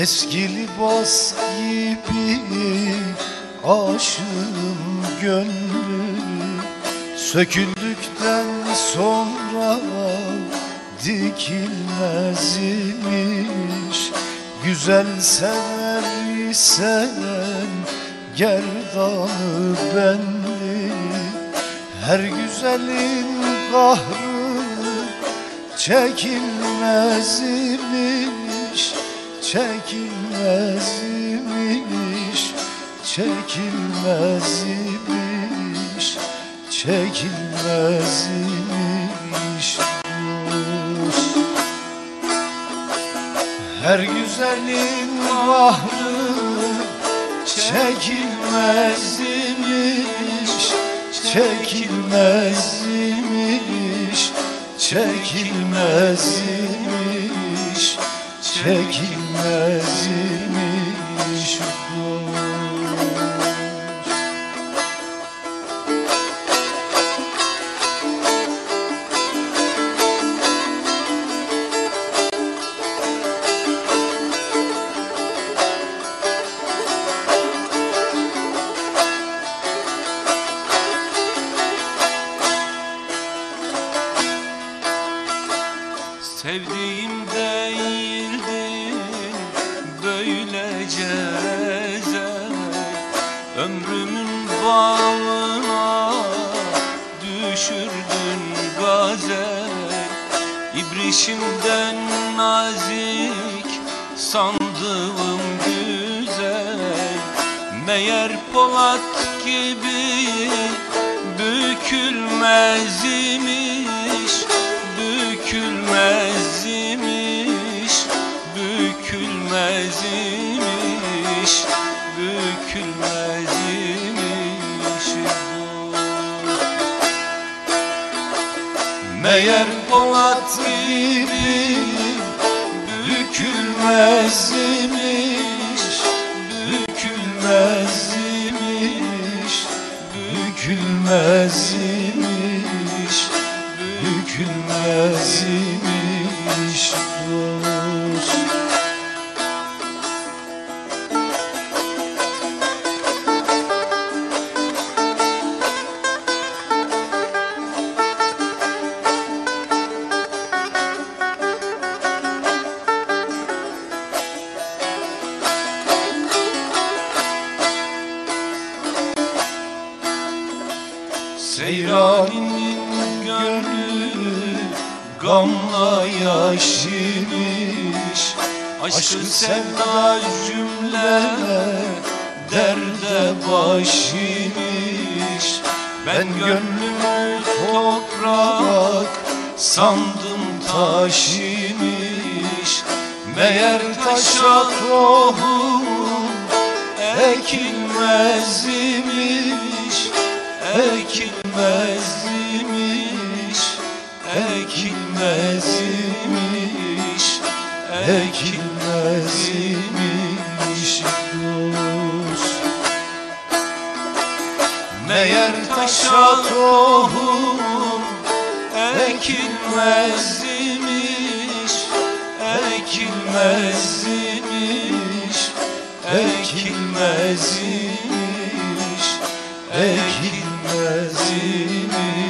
Eski libas gibi aşığın gönlü Söküldükten sonra dikilmez imiş Güzel sever isen gerdanı benli. Her güzelin kahrı çekilmez imiş Çekilmez imiş Çekilmez imiş Çekilmez imiş. Her güzelin kahrı çekilmez imiş Çekilmez imiş Çekilmez imiş Çekilmez imiş. Sevdiğim ezel Ömrümün bağına düşürdün gazel İbrişimden nazik sandığım güzel. Meğer Polat gibi bükülmez imiş Meğer Polat gibi bükülmez imiş Bükülmez imiş Bükülmez imiş Bükülmez imiş dost Seyraninin gönlü gamla yaş imiş Aşkı sevda cümle derde baş imiş Ben gönlümü toprak sandım taş imiş Meğer taşa tohum ekilmez imiş imiş Ekilmez imiş Ekilmez imiş dost. Meğer taşa tohum ekilmez imiş Ekilmez imiş Ekilmez imiş Ekilmez imiş